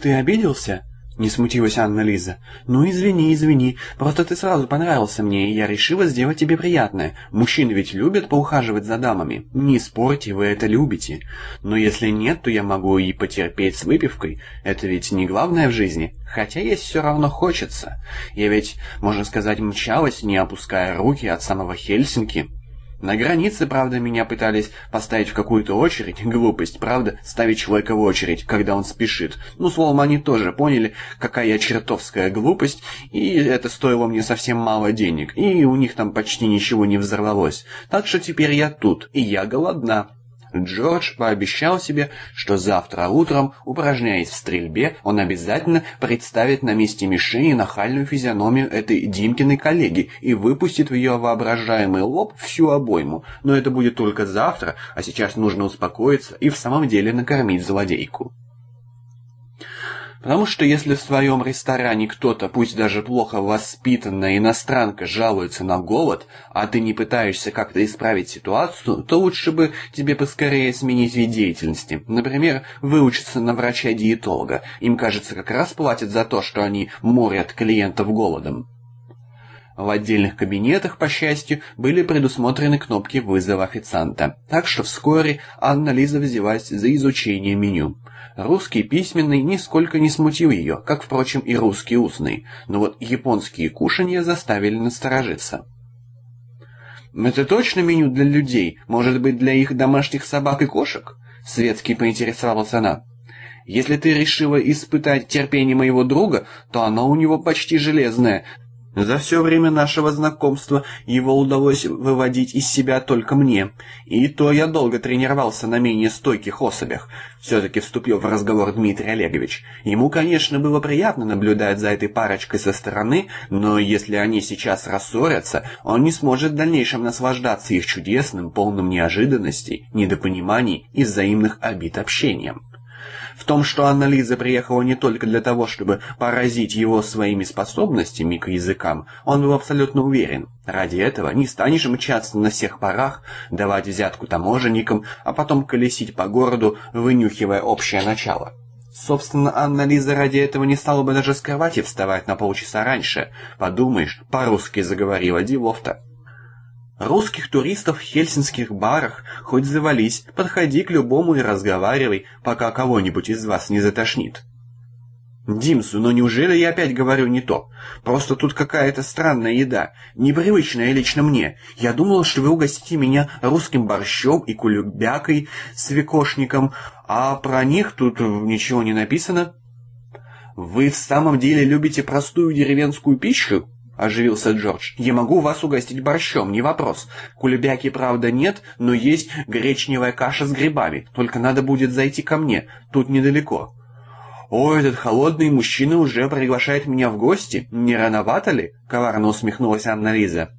«Ты обиделся?» Не смутилась Анна-Лиза. «Ну, извини, извини. Просто ты сразу понравился мне, и я решила сделать тебе приятное. Мужчины ведь любят поухаживать за дамами. Не спорьте, вы это любите. Но если нет, то я могу и потерпеть с выпивкой. Это ведь не главное в жизни. Хотя есть все равно хочется. Я ведь, можно сказать, мчалась, не опуская руки от самого Хельсинки». На границе, правда, меня пытались поставить в какую-то очередь. Глупость, правда, ставить человека в очередь, когда он спешит. Ну, словом, они тоже поняли, какая чертовская глупость, и это стоило мне совсем мало денег, и у них там почти ничего не взорвалось. Так что теперь я тут, и я голодна. Джордж пообещал себе, что завтра утром, упражняясь в стрельбе, он обязательно представит на месте мишени нахальную физиономию этой Димкиной коллеги и выпустит в ее воображаемый лоб всю обойму. Но это будет только завтра, а сейчас нужно успокоиться и в самом деле накормить злодейку. Потому что если в своем ресторане кто-то, пусть даже плохо воспитанная иностранка, жалуется на голод, а ты не пытаешься как-то исправить ситуацию, то лучше бы тебе поскорее сменить вид деятельности. Например, выучиться на врача-диетолога. Им, кажется, как раз платят за то, что они морят клиентов голодом. В отдельных кабинетах, по счастью, были предусмотрены кнопки вызова официанта, так что вскоре Анна-Лиза взялась за изучение меню. Русский письменный нисколько не смутил ее, как, впрочем, и русский устный, но вот японские кушанья заставили насторожиться. «Это точно меню для людей? Может быть, для их домашних собак и кошек?» Светский поинтересовалась она. «Если ты решила испытать терпение моего друга, то оно у него почти железное, за все время нашего знакомства его удалось выводить из себя только мне, и то я долго тренировался на менее стойких особях. Все-таки вступил в разговор Дмитрий Олегович. Ему, конечно, было приятно наблюдать за этой парочкой со стороны, но если они сейчас рассорятся, он не сможет в дальнейшем наслаждаться их чудесным, полным неожиданностей, недопониманий и взаимных обид общением. В том, что Анна-Лиза приехала не только для того, чтобы поразить его своими способностями к языкам, он был абсолютно уверен. Ради этого не станешь мчаться на всех парах, давать взятку таможенникам, а потом колесить по городу, вынюхивая общее начало. Собственно, Анна-Лиза ради этого не стала бы даже с кровати вставать на полчаса раньше. Подумаешь, по-русски заговорила делов-то. Русских туристов в хельсинских барах хоть завались, подходи к любому и разговаривай, пока кого-нибудь из вас не затошнит. Димсу, но неужели я опять говорю не то? Просто тут какая-то странная еда, непривычная лично мне. Я думал, что вы угостите меня русским борщом и кулебякой с векошником, а про них тут ничего не написано. Вы в самом деле любите простую деревенскую пищу? Оживился Джордж. «Я могу вас угостить борщом, не вопрос. Кулебяки, правда, нет, но есть гречневая каша с грибами. Только надо будет зайти ко мне, тут недалеко». «О, этот холодный мужчина уже приглашает меня в гости. Не рановато ли?» — коварно усмехнулась Анна-Лиза.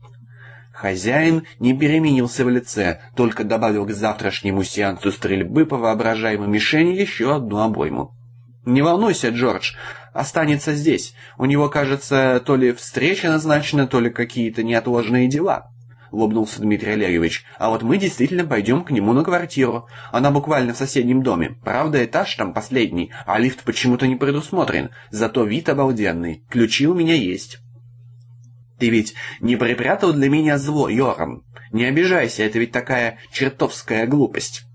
Хозяин не переменился в лице, только добавил к завтрашнему сеансу стрельбы по воображаемой мишени еще одну обойму. «Не волнуйся, Джордж, останется здесь. У него, кажется, то ли встреча назначена, то ли какие-то неотложные дела». — улыбнулся Дмитрий Олегович. «А вот мы действительно пойдем к нему на квартиру. Она буквально в соседнем доме. Правда, этаж там последний, а лифт почему-то не предусмотрен. Зато вид обалденный. Ключи у меня есть». «Ты ведь не припрятал для меня зло, Йоран? Не обижайся, это ведь такая чертовская глупость»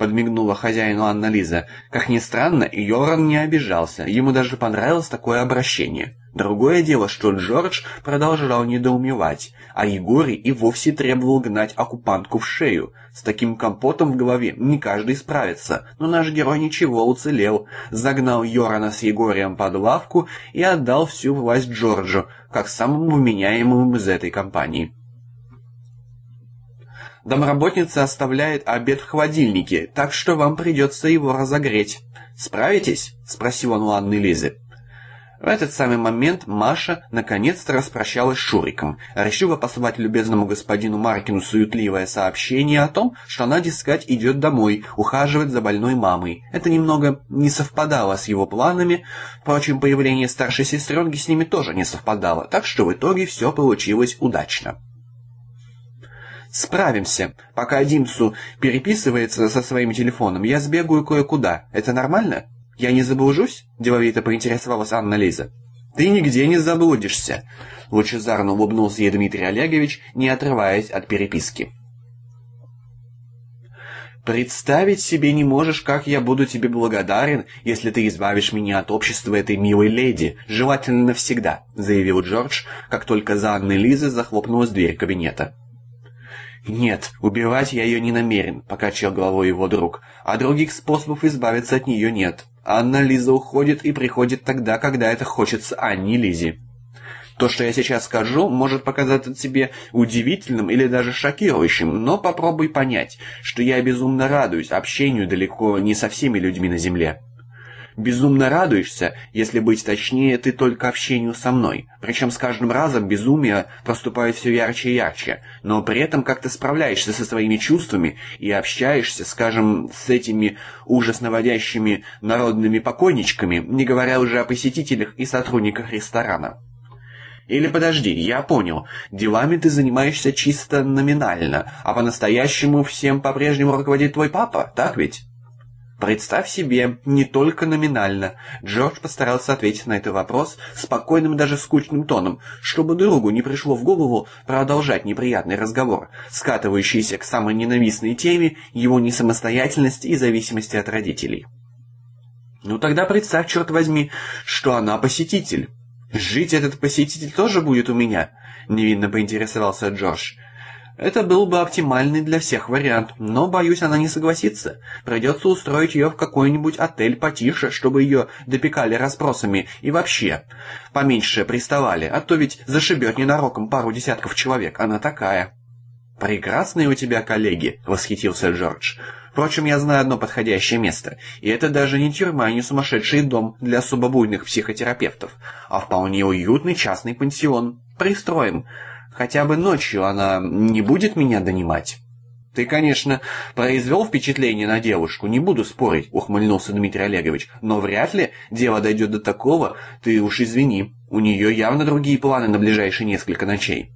подмигнула хозяину Анна-Лиза. Как ни странно, Йоран не обижался, ему даже понравилось такое обращение. Другое дело, что Джордж продолжал недоумевать, а Егорий и вовсе требовал гнать оккупантку в шею. С таким компотом в голове не каждый справится, но наш герой ничего уцелел, загнал Йорана с Егорием под лавку и отдал всю власть Джорджу, как самому вменяемому из этой компании. Домработница оставляет обед в холодильнике, так что вам придется его разогреть. Справитесь?» — спросил он у Анны Лизы. В этот самый момент Маша наконец-то распрощалась с Шуриком, решила послать любезному господину Маркину суетливое сообщение о том, что она, дескать, идет домой, ухаживать за больной мамой. Это немного не совпадало с его планами, впрочем, появление старшей сестренки с ними тоже не совпадало, так что в итоге все получилось удачно. Справимся. Пока Димсу переписывается со своим телефоном, я сбегаю кое-куда. Это нормально? Я не заблужусь?» — деловито поинтересовалась Анна Лиза. «Ты нигде не заблудишься», — лучезарно улыбнулся ей Дмитрий Олегович, не отрываясь от переписки. «Представить себе не можешь, как я буду тебе благодарен, если ты избавишь меня от общества этой милой леди, желательно навсегда», — заявил Джордж, как только за Анной Лизой захлопнулась дверь кабинета. «Нет, убивать я ее не намерен», — покачал головой его друг, «а других способов избавиться от нее нет. Анна Лиза уходит и приходит тогда, когда это хочется Анне Лизе». То, что я сейчас скажу, может показаться тебе удивительным или даже шокирующим, но попробуй понять, что я безумно радуюсь общению далеко не со всеми людьми на Земле. Безумно радуешься, если быть точнее, ты только общению со мной. Причем с каждым разом безумие проступает все ярче и ярче, но при этом как-то справляешься со своими чувствами и общаешься, скажем, с этими ужасно народными покойничками, не говоря уже о посетителях и сотрудниках ресторана. Или подожди, я понял, делами ты занимаешься чисто номинально, а по-настоящему всем по-прежнему руководит твой папа, так ведь? Представь себе, не только номинально. Джордж постарался ответить на этот вопрос спокойным даже скучным тоном, чтобы другу не пришло в голову продолжать неприятный разговор, скатывающийся к самой ненавистной теме его несамостоятельности и зависимости от родителей. Ну тогда представь, черт возьми, что она посетитель. «Жить этот посетитель тоже будет у меня?» — невинно поинтересовался Джордж. «Это был бы оптимальный для всех вариант, но, боюсь, она не согласится. Придется устроить ее в какой-нибудь отель потише, чтобы ее допекали расспросами и вообще поменьше приставали, а то ведь зашибет ненароком пару десятков человек, она такая». «Прекрасные у тебя коллеги», — восхитился Джордж. Впрочем, я знаю одно подходящее место, и это даже не тюрьма и не сумасшедший дом для особо психотерапевтов, а вполне уютный частный пансион. Пристроим. Хотя бы ночью она не будет меня донимать. «Ты, конечно, произвел впечатление на девушку, не буду спорить», — ухмыльнулся Дмитрий Олегович. «Но вряд ли дело дойдет до такого, ты уж извини. У нее явно другие планы на ближайшие несколько ночей».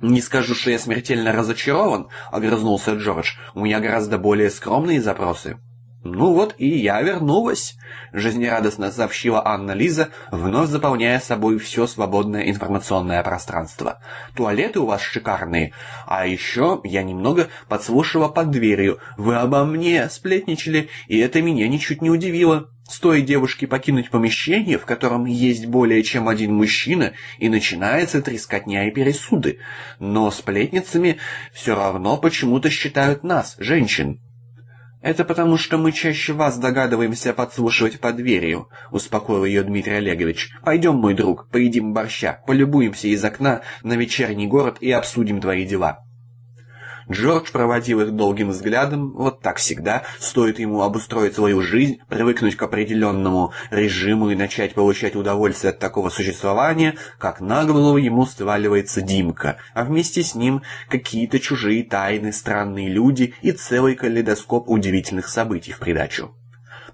«Не скажу, что я смертельно разочарован», — огрызнулся Джордж. «У меня гораздо более скромные запросы». «Ну вот и я вернулась», — жизнерадостно сообщила Анна Лиза, вновь заполняя собой все свободное информационное пространство. «Туалеты у вас шикарные. А еще я немного подслушала под дверью. Вы обо мне сплетничали, и это меня ничуть не удивило». Стоит девушке покинуть помещение, в котором есть более чем один мужчина, и начинается трескотня и пересуды. Но сплетницами все равно почему-то считают нас, женщин. «Это потому, что мы чаще вас догадываемся подслушивать под дверью», — успокоил ее Дмитрий Олегович. «Пойдем, мой друг, поедим борща, полюбуемся из окна на вечерний город и обсудим твои дела». Джордж проводил их долгим взглядом, вот так всегда, стоит ему обустроить свою жизнь, привыкнуть к определенному режиму и начать получать удовольствие от такого существования, как на голову ему сваливается Димка, а вместе с ним какие-то чужие тайны, странные люди и целый калейдоскоп удивительных событий в придачу.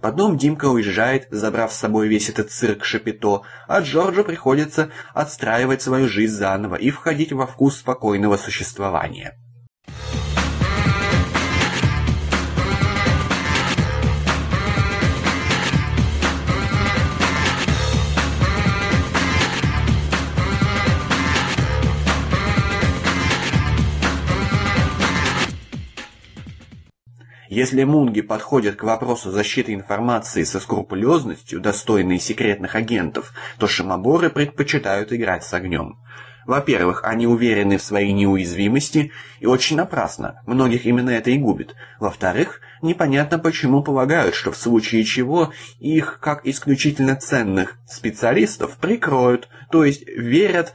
Потом Димка уезжает, забрав с собой весь этот цирк Шапито, а Джорджу приходится отстраивать свою жизнь заново и входить во вкус спокойного существования. Если мунги подходят к вопросу защиты информации со скрупулезностью, достойной секретных агентов, то шимоборы предпочитают играть с огнем. Во-первых, они уверены в своей неуязвимости, и очень напрасно, многих именно это и губит. Во-вторых, непонятно почему полагают, что в случае чего их, как исключительно ценных специалистов, прикроют, то есть верят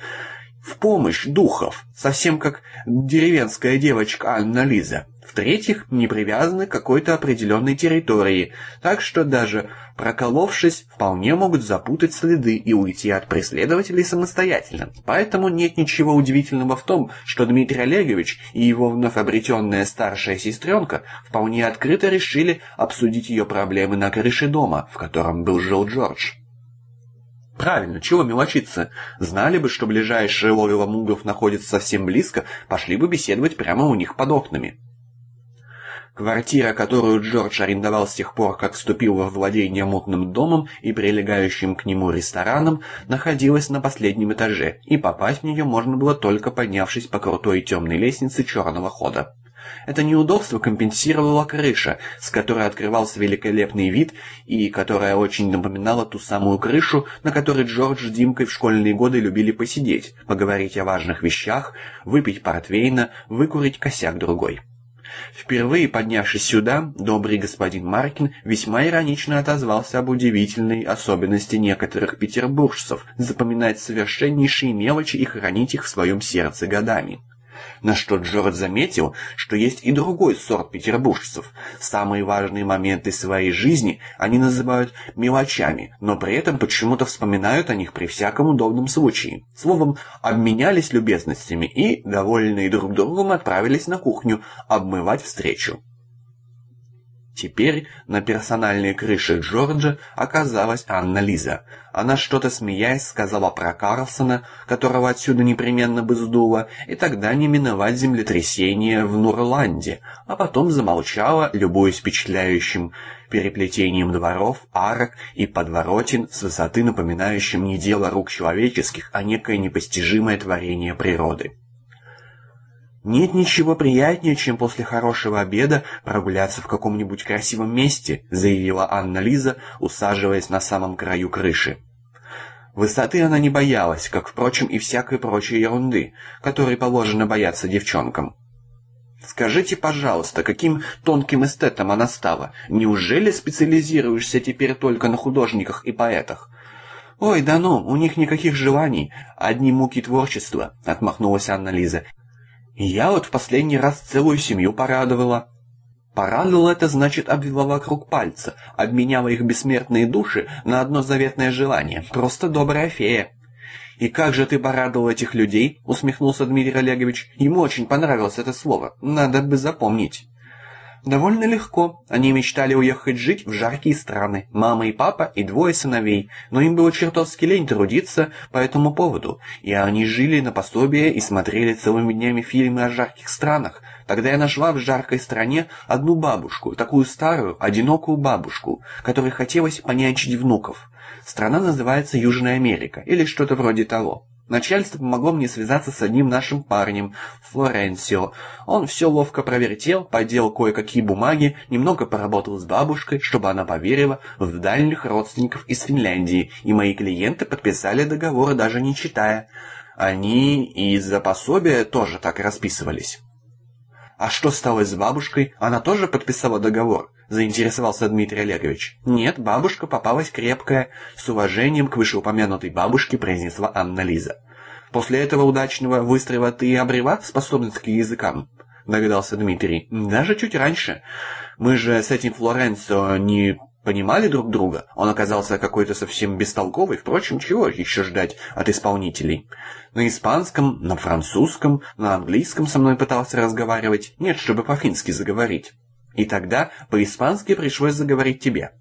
в помощь духов, совсем как деревенская девочка Анна Лиза. В-третьих, не привязаны к какой-то определенной территории, так что даже проколовшись, вполне могут запутать следы и уйти от преследователей самостоятельно. Поэтому нет ничего удивительного в том, что Дмитрий Олегович и его вновь обретенная старшая сестренка вполне открыто решили обсудить ее проблемы на крыше дома, в котором был жил Джордж. Правильно, чего мелочиться? Знали бы, что ближайшее логово мугов находится совсем близко, пошли бы беседовать прямо у них под окнами. Квартира, которую Джордж арендовал с тех пор, как вступил во владение мутным домом и прилегающим к нему рестораном, находилась на последнем этаже, и попасть в нее можно было только поднявшись по крутой темной лестнице черного хода. Это неудобство компенсировала крыша, с которой открывался великолепный вид и которая очень напоминала ту самую крышу, на которой Джордж с Димкой в школьные годы любили посидеть, поговорить о важных вещах, выпить портвейна, выкурить косяк другой. Впервые поднявшись сюда, добрый господин Маркин весьма иронично отозвался об удивительной особенности некоторых петербуржцев запоминать совершеннейшие мелочи и хранить их в своем сердце годами. На что Джордж заметил, что есть и другой сорт петербуржцев. Самые важные моменты своей жизни они называют мелочами, но при этом почему-то вспоминают о них при всяком удобном случае. Словом, обменялись любезностями и, довольные друг другом, отправились на кухню обмывать встречу. Теперь на персональной крыше Джорджа оказалась Анна Лиза. Она что-то смеясь сказала про Карлсона, которого отсюда непременно бы сдуло, и тогда не миновать землетрясение в Нурланде, а потом замолчала, любуясь впечатляющим переплетением дворов, арок и подворотен с высоты напоминающим не дело рук человеческих, а некое непостижимое творение природы. «Нет ничего приятнее, чем после хорошего обеда прогуляться в каком-нибудь красивом месте», заявила Анна-Лиза, усаживаясь на самом краю крыши. Высоты она не боялась, как, впрочем, и всякой прочей ерунды, которой положено бояться девчонкам. «Скажите, пожалуйста, каким тонким эстетом она стала? Неужели специализируешься теперь только на художниках и поэтах?» «Ой, да ну, у них никаких желаний, одни муки творчества», — отмахнулась Анна-Лиза. Я вот в последний раз целую семью порадовала. Порадовала это значит обвела вокруг пальца, обменяла их бессмертные души на одно заветное желание. Просто добрая фея. «И как же ты порадовал этих людей?» — усмехнулся Дмитрий Олегович. Ему очень понравилось это слово. Надо бы запомнить. Довольно легко. Они мечтали уехать жить в жаркие страны. Мама и папа и двое сыновей. Но им было чертовски лень трудиться по этому поводу. И они жили на пособие и смотрели целыми днями фильмы о жарких странах. Тогда я нашла в жаркой стране одну бабушку, такую старую, одинокую бабушку, которой хотелось понянчить внуков. Страна называется Южная Америка или что-то вроде того. Начальство помогло мне связаться с одним нашим парнем, Флоренсио. Он все ловко провертел, подел кое-какие бумаги, немного поработал с бабушкой, чтобы она поверила в дальних родственников из Финляндии, и мои клиенты подписали договор, даже не читая. Они из-за пособия тоже так расписывались. «А что стало с бабушкой? Она тоже подписала договор?» — заинтересовался Дмитрий Олегович. «Нет, бабушка попалась крепкая», — с уважением к вышеупомянутой бабушке произнесла Анна Лиза. «После этого удачного выстрела ты обрела способность к языкам?» — догадался Дмитрий. «Даже чуть раньше. Мы же с этим Флоренцо не понимали друг друга. Он оказался какой-то совсем бестолковый. Впрочем, чего еще ждать от исполнителей? На испанском, на французском, на английском со мной пытался разговаривать. Нет, чтобы по-фински заговорить. И тогда по-испански пришлось заговорить тебе.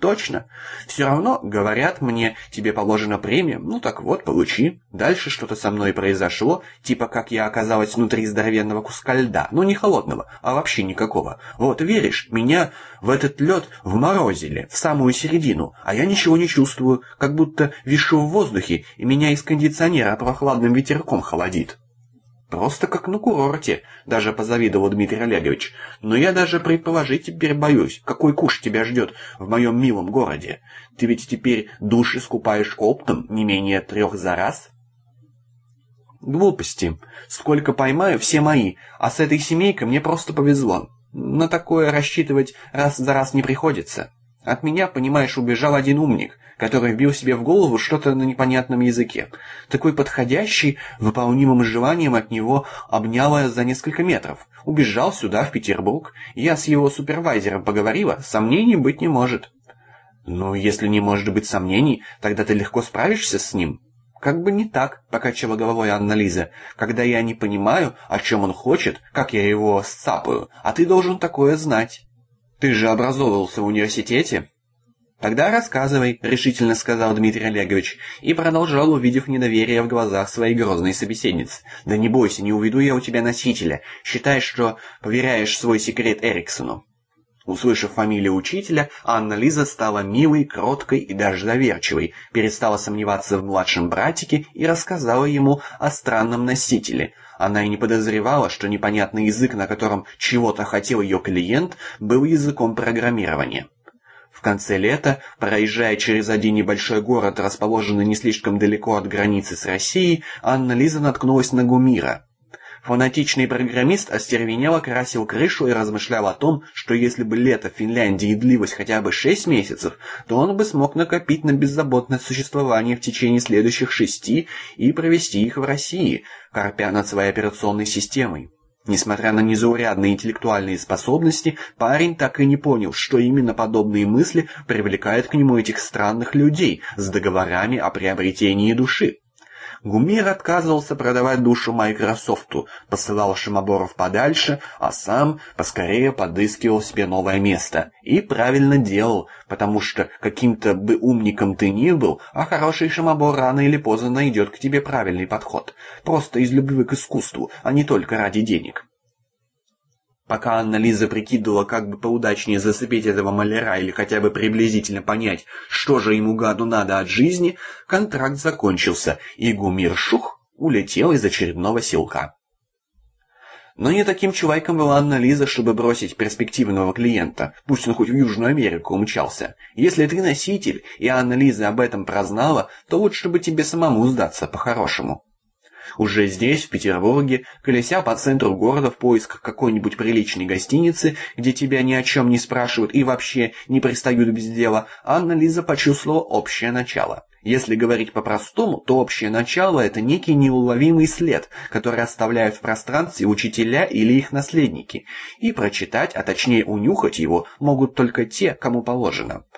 Точно. Все равно, говорят мне, тебе положена премия. Ну так вот, получи. Дальше что-то со мной произошло, типа как я оказалась внутри здоровенного куска льда. Ну не холодного, а вообще никакого. Вот веришь, меня в этот лед вморозили, в самую середину, а я ничего не чувствую, как будто вишу в воздухе, и меня из кондиционера прохладным ветерком холодит. Просто как на курорте, даже позавидовал Дмитрий Олегович. Но я даже предположить теперь боюсь, какой куш тебя ждет в моем милом городе. Ты ведь теперь души скупаешь оптом не менее трех за раз? Глупости. Сколько поймаю, все мои, а с этой семейкой мне просто повезло. На такое рассчитывать раз за раз не приходится. От меня, понимаешь, убежал один умник, который вбил себе в голову что-то на непонятном языке. Такой подходящий, выполнимым желанием от него обняло за несколько метров. Убежал сюда, в Петербург. Я с его супервайзером поговорила, сомнений быть не может. Ну, если не может быть сомнений, тогда ты легко справишься с ним. Как бы не так, покачала головой Анна Лиза. Когда я не понимаю, о чем он хочет, как я его сцапаю, а ты должен такое знать. Ты же образовывался в университете? «Тогда рассказывай», — решительно сказал Дмитрий Олегович, и продолжал, увидев недоверие в глазах своей грозной собеседницы. «Да не бойся, не уведу я у тебя носителя. Считай, что поверяешь свой секрет Эриксону». Услышав фамилию учителя, Анна-Лиза стала милой, кроткой и даже доверчивой, перестала сомневаться в младшем братике и рассказала ему о странном носителе. Она и не подозревала, что непонятный язык, на котором чего-то хотел ее клиент, был языком программирования. В конце лета, проезжая через один небольшой город, расположенный не слишком далеко от границы с Россией, Анна-Лиза наткнулась на Гумира. Фанатичный программист остервенело красил крышу и размышлял о том, что если бы лето в Финляндии длилось хотя бы шесть месяцев, то он бы смог накопить на беззаботное существование в течение следующих шести и провести их в России, корпя над своей операционной системой. Несмотря на незаурядные интеллектуальные способности, парень так и не понял, что именно подобные мысли привлекают к нему этих странных людей с договорами о приобретении души. Гумир отказывался продавать душу Майкрософту, посылал Шимоборов подальше, а сам поскорее подыскивал себе новое место. И правильно делал, потому что каким-то бы умником ты ни был, а хороший Шимобор рано или поздно найдет к тебе правильный подход. Просто из любви к искусству, а не только ради денег. Пока Анна-Лиза прикидывала, как бы поудачнее зацепить этого маляра или хотя бы приблизительно понять, что же ему гаду надо от жизни, контракт закончился, и Гумир Шух улетел из очередного селка. Но не таким чувайком была Анна-Лиза, чтобы бросить перспективного клиента, пусть он хоть в Южную Америку умчался. Если ты носитель, и Анна-Лиза об этом прознала, то лучше бы тебе самому сдаться по-хорошему. Уже здесь, в Петербурге, колеся по центру города в поисках какой-нибудь приличной гостиницы, где тебя ни о чем не спрашивают и вообще не пристают без дела, Анна-Лиза почувствовала общее начало. Если говорить по-простому, то общее начало – это некий неуловимый след, который оставляют в пространстве учителя или их наследники, и прочитать, а точнее унюхать его, могут только те, кому положено –